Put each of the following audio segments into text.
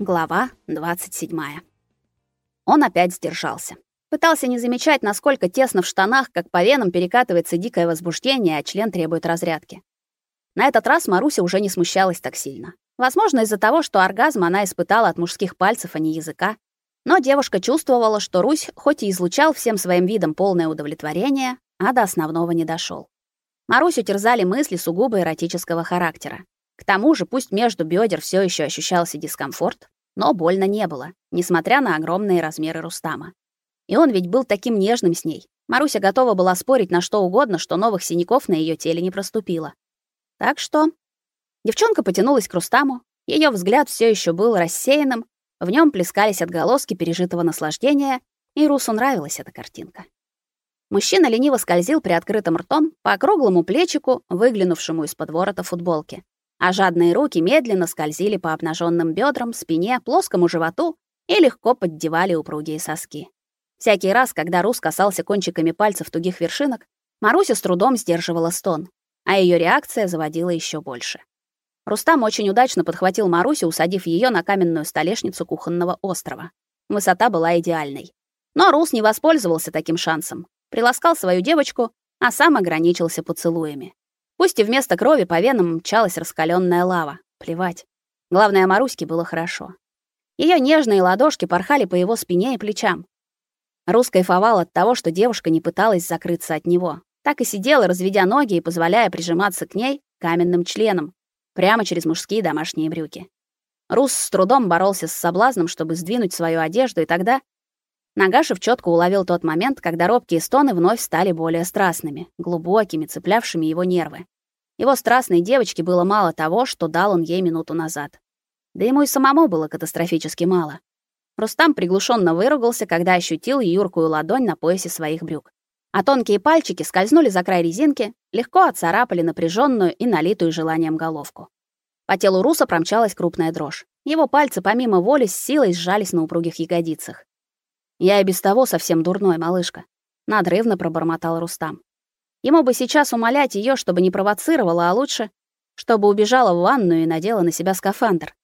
Глава 27. Он опять сдержался. Пытался не замечать, насколько тесно в штанах, как по венам перекатывается дикое возбуждение, а член требует разрядки. На этот раз Маруся уже не смущалась так сильно. Возможно, из-за того, что оргазм она испытала от мужских пальцев, а не языка. Но девушка чувствовала, что Русь хоть и излучал всем своим видом полное удовлетворение, а до основного не дошел. Марусю терзали мысли сугубо эротического характера. К тому же, пусть между бедер все еще ощущался дискомфорт, но больно не было, несмотря на огромные размеры Рустама. И он ведь был таким нежным с ней. Маруся готова была спорить на что угодно, что новых синяков на ее теле не проступило. Так что девчонка потянулась к Рустаму. Ее взгляд все еще был рассеянным, в нем плескались отголоски пережитого наслаждения, и Русу нравилась эта картинка. Мужчина лениво скользил приоткрытым ртом по округлому плечику, выглянувшему из-под ворота футболки а жадные руки медленно скользили по обнаженным бедрам, спине, плоскому животу и легко поддевали упругие соски. Всякий раз, когда Рус касался кончиками пальцев тугих вершинок, Маруся с трудом сдерживала стон, а ее реакция заводила еще больше. Рустам очень удачно подхватил Марусю, усадив ее на каменную столешницу кухонного острова. Высота была идеальной. Но Рус не воспользовался таким шансом. Приласкал свою девочку, а сам ограничился поцелуями. Пусть и вместо крови по венам мчалась раскаленная лава. Плевать. Главное, Маруське было хорошо. Ее нежные ладошки порхали по его спине и плечам. Рус кайфовал от того, что девушка не пыталась закрыться от него. Так и сидела, разведя ноги и позволяя прижиматься к ней каменным членом, прямо через мужские домашние брюки. Рус с трудом боролся с соблазном, чтобы сдвинуть свою одежду, и тогда Нагашев четко уловил тот момент, когда робкие стоны вновь стали более страстными, глубокими, цеплявшими его нервы. Его страстной девочке было мало того, что дал он ей минуту назад. Да ему и самому было катастрофически мало. Рустам приглушенно выругался, когда ощутил юркую ладонь на поясе своих брюк. А тонкие пальчики скользнули за край резинки, легко отцарапали напряженную и налитую желанием головку. По телу Руса промчалась крупная дрожь. Его пальцы помимо воли с силой сжались на упругих ягодицах. Я и без того совсем дурной, малышка, надрывно пробормотал Рустам. Ему бы сейчас умолять ее, чтобы не провоцировала, а лучше, чтобы убежала в ванную и надела на себя скафандр.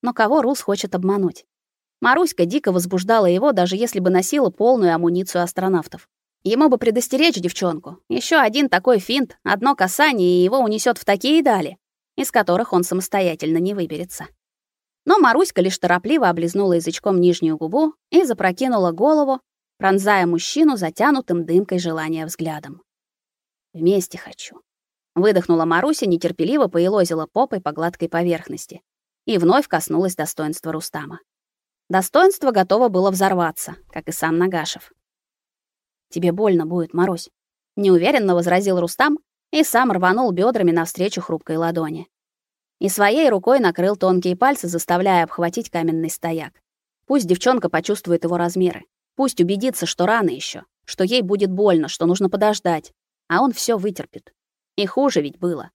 Но кого Рус хочет обмануть? Маруська дико возбуждала его, даже если бы носила полную амуницию астронавтов. Ему бы предостеречь девчонку. Еще один такой финт, одно касание, и его унесет в такие дали, из которых он самостоятельно не выберется. Но Маруська лишь торопливо облизнула язычком нижнюю губу и запрокинула голову, пронзая мужчину затянутым дымкой желания взглядом. «Вместе хочу». Выдохнула Маруся, нетерпеливо поелозила попой по гладкой поверхности и вновь коснулась достоинства Рустама. Достоинство готово было взорваться, как и сам Нагашев. «Тебе больно будет, Марусь», — неуверенно возразил Рустам и сам рванул бедрами навстречу хрупкой ладони и своей рукой накрыл тонкие пальцы, заставляя обхватить каменный стояк. Пусть девчонка почувствует его размеры. Пусть убедится, что рано еще, что ей будет больно, что нужно подождать, а он все вытерпит. И хуже ведь было.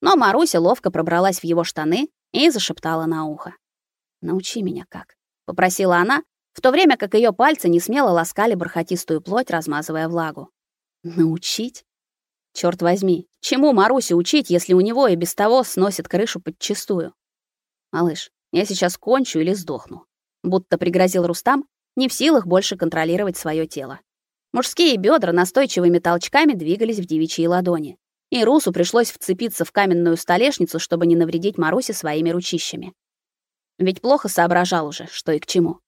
Но Маруся ловко пробралась в его штаны и зашептала на ухо. «Научи меня как», — попросила она, в то время как ее пальцы не смело ласкали бархатистую плоть, размазывая влагу. «Научить?» Черт возьми, чему Марусе учить, если у него и без того сносит крышу подчистую? Малыш, я сейчас кончу или сдохну. Будто пригрозил Рустам, не в силах больше контролировать свое тело. Мужские бедра настойчивыми толчками двигались в девичьи ладони. И Русу пришлось вцепиться в каменную столешницу, чтобы не навредить Марусе своими ручищами. Ведь плохо соображал уже, что и к чему.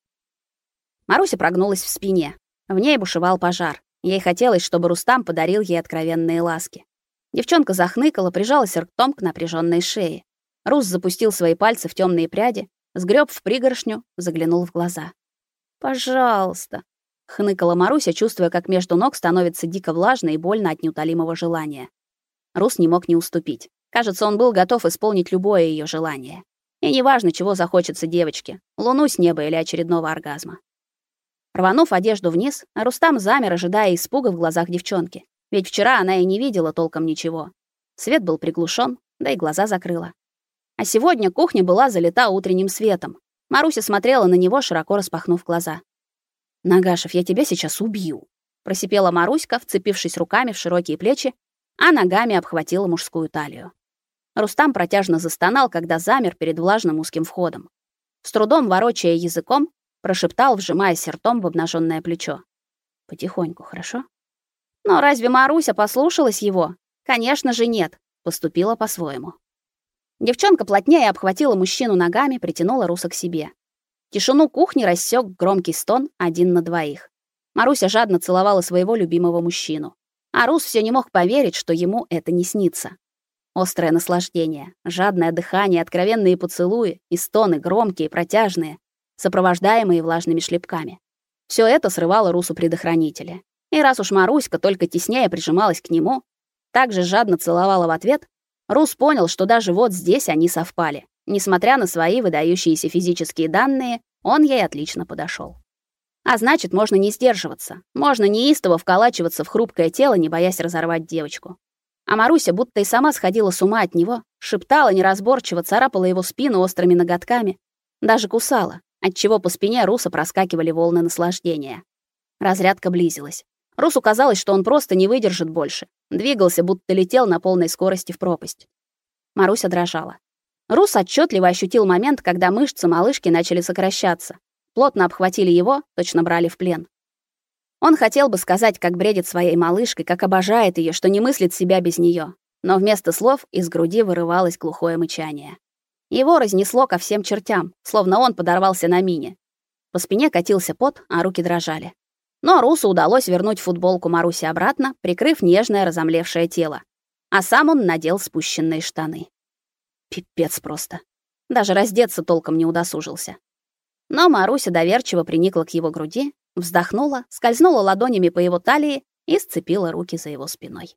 Маруся прогнулась в спине. В ней бушевал пожар. Ей хотелось, чтобы Рустам подарил ей откровенные ласки. Девчонка захныкала, прижалась ртом к напряженной шее. Рус запустил свои пальцы в темные пряди, сгреб в пригоршню, заглянул в глаза. «Пожалуйста», — хныкала Маруся, чувствуя, как между ног становится дико влажно и больно от неутолимого желания. Рус не мог не уступить. Кажется, он был готов исполнить любое ее желание. И неважно, чего захочется девочке — луну с неба или очередного оргазма. Рванув одежду вниз, Рустам замер, ожидая испуга в глазах девчонки. Ведь вчера она и не видела толком ничего. Свет был приглушен, да и глаза закрыла. А сегодня кухня была залита утренним светом. Маруся смотрела на него, широко распахнув глаза. «Нагашев, я тебя сейчас убью», — просипела Маруська, вцепившись руками в широкие плечи, а ногами обхватила мужскую талию. Рустам протяжно застонал, когда замер перед влажным узким входом. с трудом ворочая языком, прошептал, вжимаясь ртом в обнаженное плечо. Потихоньку, хорошо? Но разве Маруся послушалась его? Конечно же нет, поступила по-своему. Девчонка плотнее обхватила мужчину ногами, притянула Руса к себе. Тишину кухни рассек громкий стон один на двоих. Маруся жадно целовала своего любимого мужчину. А Рус все не мог поверить, что ему это не снится. Острое наслаждение, жадное дыхание, откровенные поцелуи и стоны громкие, протяжные, сопровождаемые влажными шлепками. Все это срывало Русу предохранители. И раз уж Маруська только теснее прижималась к нему, также жадно целовала в ответ, Рус понял, что даже вот здесь они совпали. Несмотря на свои выдающиеся физические данные, он ей отлично подошел. А значит, можно не сдерживаться, можно неистово вколачиваться в хрупкое тело, не боясь разорвать девочку. А Маруся будто и сама сходила с ума от него, шептала неразборчиво, царапала его спину острыми ноготками, даже кусала, отчего по спине Руса проскакивали волны наслаждения. Разрядка близилась. Русу казалось, что он просто не выдержит больше. Двигался, будто летел на полной скорости в пропасть. Маруся дрожала. Рус отчетливо ощутил момент, когда мышцы малышки начали сокращаться. Плотно обхватили его, точно брали в плен. Он хотел бы сказать, как бредит своей малышкой, как обожает ее, что не мыслит себя без нее, но вместо слов из груди вырывалось глухое мычание. Его разнесло ко всем чертям, словно он подорвался на мине. По спине катился пот, а руки дрожали. Но Русу удалось вернуть футболку Маруси обратно, прикрыв нежное разомлевшее тело. А сам он надел спущенные штаны. Пипец просто. Даже раздеться толком не удосужился. Но Маруся доверчиво приникла к его груди, вздохнула, скользнула ладонями по его талии и сцепила руки за его спиной.